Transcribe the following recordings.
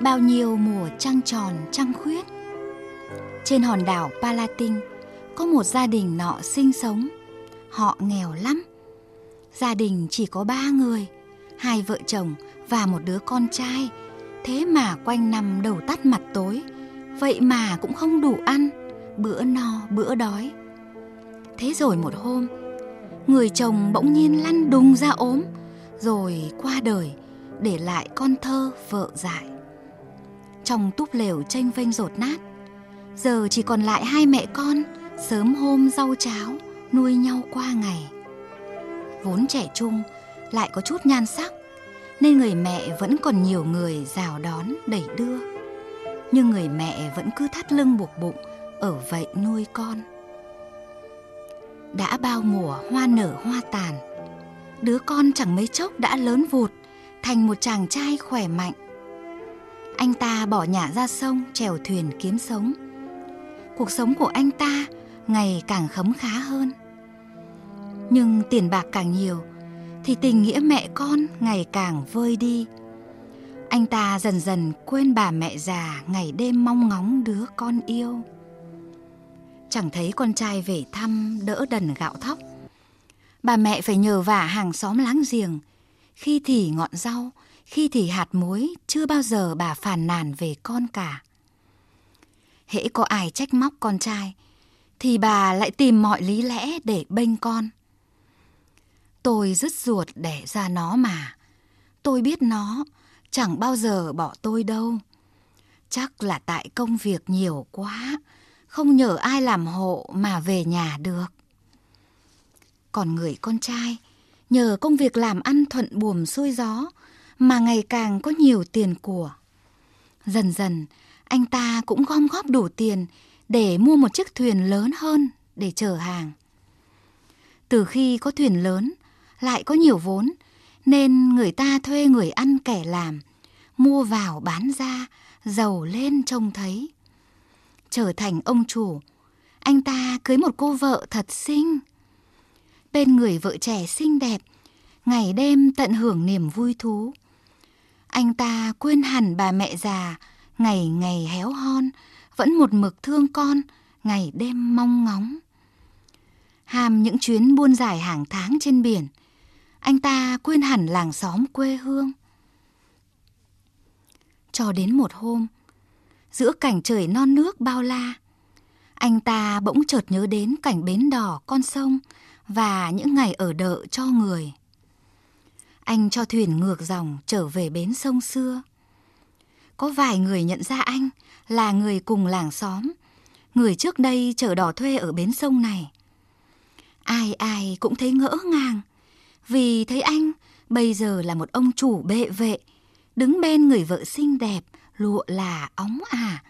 bao nhiêu mùa trăng tròn trăng khuyết. Trên hòn đảo Palatin có một gia đình nọ sinh sống. Họ nghèo lắm. Gia đình chỉ có ba người, hai vợ chồng và một đứa con trai. Thế mà quanh năm đầu tắt mặt tối, vậy mà cũng không đủ ăn, bữa no bữa đói. Thế rồi một hôm, người chồng bỗng nhiên lăn đùng ra ốm, rồi qua đời, để lại con thơ vợ dại. Trong túp lều tranh vênh rột nát, giờ chỉ còn lại hai mẹ con, sớm hôm rau cháo, nuôi nhau qua ngày. Vốn trẻ trung, lại có chút nhan sắc, nên người mẹ vẫn còn nhiều người rào đón đẩy đưa. Nhưng người mẹ vẫn cứ thắt lưng buộc bụng, ở vậy nuôi con. Đã bao mùa hoa nở hoa tàn, đứa con chẳng mấy chốc đã lớn vụt, thành một chàng trai khỏe mạnh. Anh ta bỏ nhà ra sông chèo thuyền kiếm sống. Cuộc sống của anh ta ngày càng khấm khá hơn. Nhưng tiền bạc càng nhiều thì tình nghĩa mẹ con ngày càng vơi đi. Anh ta dần dần quên bà mẹ già ngày đêm mong ngóng đứa con yêu. Chẳng thấy con trai về thăm đỡ đần gạo thóc. Bà mẹ phải nhờ vả hàng xóm láng giềng, khi thì ngọn rau, khi thì hạt muối, chưa bao giờ bà phàn nàn về con cả. Hễ có ai trách móc con trai, thì bà lại tìm mọi lý lẽ để bênh con. Tôi dứt ruột đẻ ra nó mà. Tôi biết nó chẳng bao giờ bỏ tôi đâu. Chắc là tại công việc nhiều quá, không nhờ ai làm hộ mà về nhà được. Còn người con trai, nhờ công việc làm ăn thuận buồm xuôi gió mà ngày càng có nhiều tiền của. Dần dần, anh ta cũng gom góp đủ tiền để mua một chiếc thuyền lớn hơn để chở hàng. Từ khi có thuyền lớn, lại có nhiều vốn, nên người ta thuê người ăn kẻ làm, mua vào bán ra, giàu lên trông thấy. Trở thành ông chủ, anh ta cưới một cô vợ thật xinh. Bên người vợ trẻ xinh đẹp, ngày đêm tận hưởng niềm vui thú. Anh ta quên hẳn bà mẹ già, ngày ngày héo hon, vẫn một mực thương con, ngày đêm mong ngóng. Hàm những chuyến buôn dài hàng tháng trên biển, anh ta quên hẳn làng xóm quê hương. Cho đến một hôm, giữa cảnh trời non nước bao la, anh ta bỗng chợt nhớ đến cảnh bến đỏ con sông và những ngày ở đợ cho người. Anh cho thuyền ngược dòng trở về bến sông xưa. Có vài người nhận ra anh là người cùng làng xóm, người trước đây chở đỏ thuê ở bến sông này. Ai ai cũng thấy ngỡ ngàng, vì thấy anh bây giờ là một ông chủ bệ vệ, đứng bên người vợ xinh đẹp, lụa là óng ả,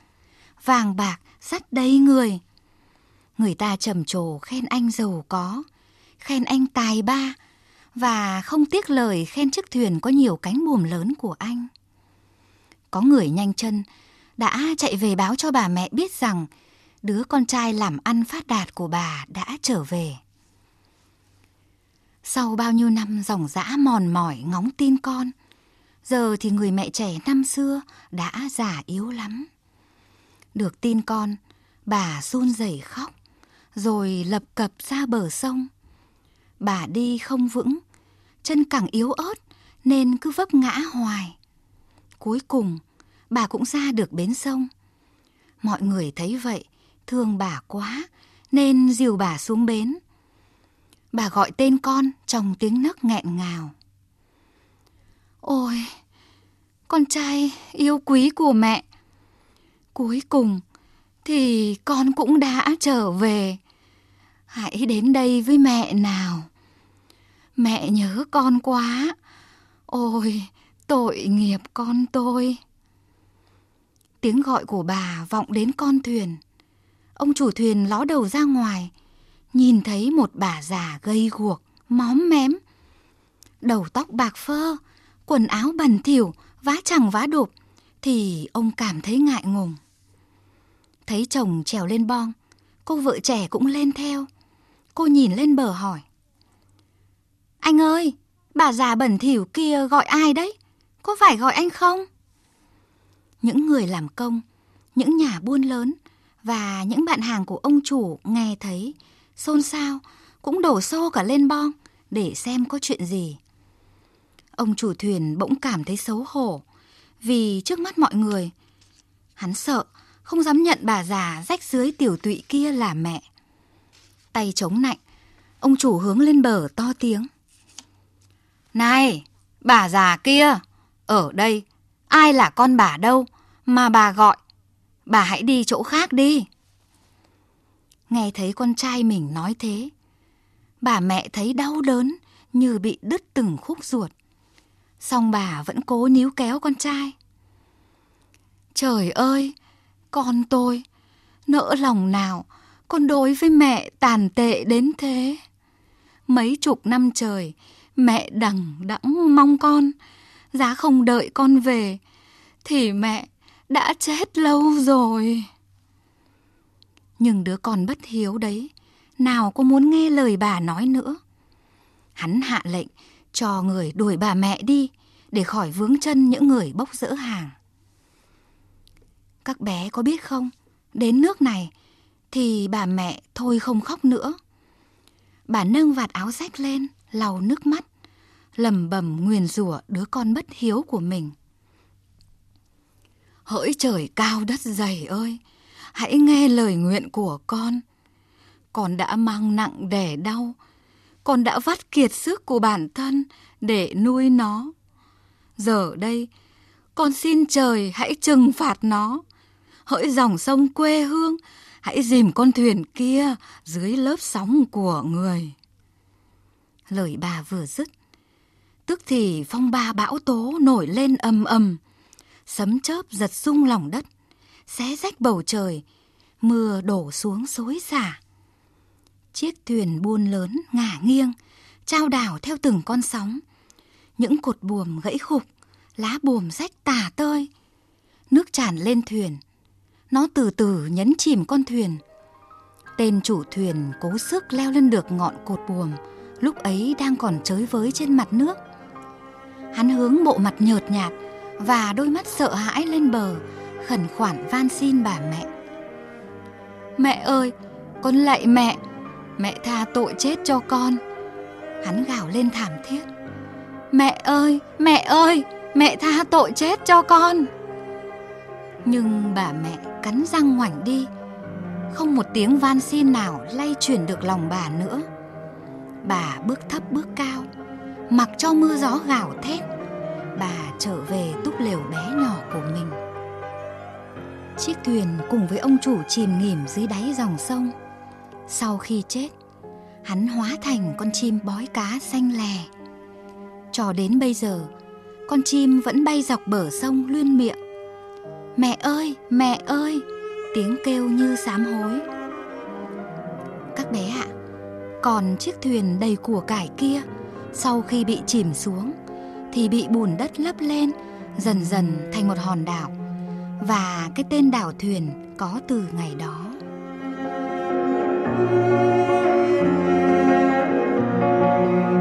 vàng bạc sắt đầy người. Người ta trầm trồ khen anh giàu có, khen anh tài ba và không tiếc lời khen chiếc thuyền có nhiều cánh buồm lớn của anh. Có người nhanh chân đã chạy về báo cho bà mẹ biết rằng đứa con trai làm ăn phát đạt của bà đã trở về. Sau bao nhiêu năm dòng dã mòn mỏi ngóng tin con, giờ thì người mẹ trẻ năm xưa đã già yếu lắm. Được tin con, bà run rẩy khóc, rồi lập cập ra bờ sông. Bà đi không vững, chân càng yếu ớt nên cứ vấp ngã hoài. Cuối cùng, bà cũng ra được bến sông. Mọi người thấy vậy, thương bà quá, nên dìu bà xuống bến. Bà gọi tên con trong tiếng nấc nghẹn ngào. Ôi, con trai yêu quý của mẹ. Cuối cùng thì con cũng đã trở về. Hãy đến đây với mẹ nào. Mẹ nhớ con quá. Ôi, tội nghiệp con tôi. Tiếng gọi của bà vọng đến con thuyền. Ông chủ thuyền ló đầu ra ngoài, nhìn thấy một bà già gây guộc, móm mém. Đầu tóc bạc phơ, quần áo bẩn thỉu, vá chẳng vá đục, thì ông cảm thấy ngại ngùng. Thấy chồng trèo lên bong, cô vợ trẻ cũng lên theo. Cô nhìn lên bờ hỏi. Anh ơi, bà già bẩn thỉu kia gọi ai đấy? Có phải gọi anh không? Những người làm công, những nhà buôn lớn và những bạn hàng của ông chủ nghe thấy xôn xao cũng đổ xô cả lên bong để xem có chuyện gì. Ông chủ thuyền bỗng cảm thấy xấu hổ vì trước mắt mọi người hắn sợ không dám nhận bà già rách dưới tiểu tụy kia là mẹ. Tay chống nạnh, ông chủ hướng lên bờ to tiếng. Này, bà già kia, ở đây ai là con bà đâu mà bà gọi. Bà hãy đi chỗ khác đi. Nghe thấy con trai mình nói thế, bà mẹ thấy đau đớn như bị đứt từng khúc ruột. Xong bà vẫn cố níu kéo con trai. Trời ơi, con tôi, nỡ lòng nào con đối với mẹ tàn tệ đến thế. Mấy chục năm trời, mẹ đằng đẵng mong con, giá không đợi con về, thì mẹ đã chết lâu rồi. Nhưng đứa con bất hiếu đấy, nào có muốn nghe lời bà nói nữa. Hắn hạ lệnh cho người đuổi bà mẹ đi để khỏi vướng chân những người bốc rỡ hàng. Các bé có biết không, đến nước này thì bà mẹ thôi không khóc nữa. Bà nâng vạt áo rách lên, lau nước mắt, lầm bầm nguyền rủa đứa con bất hiếu của mình. Hỡi trời cao đất dày ơi, hãy nghe lời nguyện của con. Con đã mang nặng đẻ đau, con đã vắt kiệt sức của bản thân để nuôi nó. Giờ đây, con xin trời hãy trừng phạt nó. Hỡi dòng sông quê hương, hãy dìm con thuyền kia dưới lớp sóng của người. Lời bà vừa dứt, tức thì phong ba bão tố nổi lên ầm ầm, sấm chớp giật rung lòng đất, xé rách bầu trời, mưa đổ xuống xối xả. Chiếc thuyền buôn lớn ngả nghiêng, trao đảo theo từng con sóng. Những cột buồm gãy khục, lá buồm rách tả tơi. Nước tràn lên thuyền, nó từ từ nhấn chìm con thuyền. Tên chủ thuyền cố sức leo lên được ngọn cột buồm, lúc ấy đang còn chới với trên mặt nước. Hắn hướng bộ mặt nhợt nhạt và đôi mắt sợ hãi lên bờ, khẩn khoản van xin bà mẹ. Mẹ ơi, con lạy mẹ, mẹ tha tội chết cho con. Hắn gào lên thảm thiết. Mẹ ơi, mẹ ơi, mẹ tha tội chết cho con. Nhưng bà mẹ cắn răng ngoảnh đi, không một tiếng van xin nào lay chuyển được lòng bà nữa. Bà bước thấp bước cao, mặc cho mưa gió gào thét, bà trở về túp lều bé nhỏ của mình. Chiếc thuyền cùng với ông chủ chìm nghỉm dưới đáy dòng sông. Sau khi chết, hắn hóa thành con chim bói cá xanh lè. Cho đến bây giờ, con chim vẫn bay dọc bờ sông luyên miệng. Mẹ ơi, mẹ ơi, tiếng kêu như sám hối. Các bé ạ, còn chiếc thuyền đầy của cải kia sau khi bị chìm xuống, thì bị bùn đất lấp lên, dần dần thành một hòn đảo và cái tên đảo thuyền có từ ngày đó. Thank you.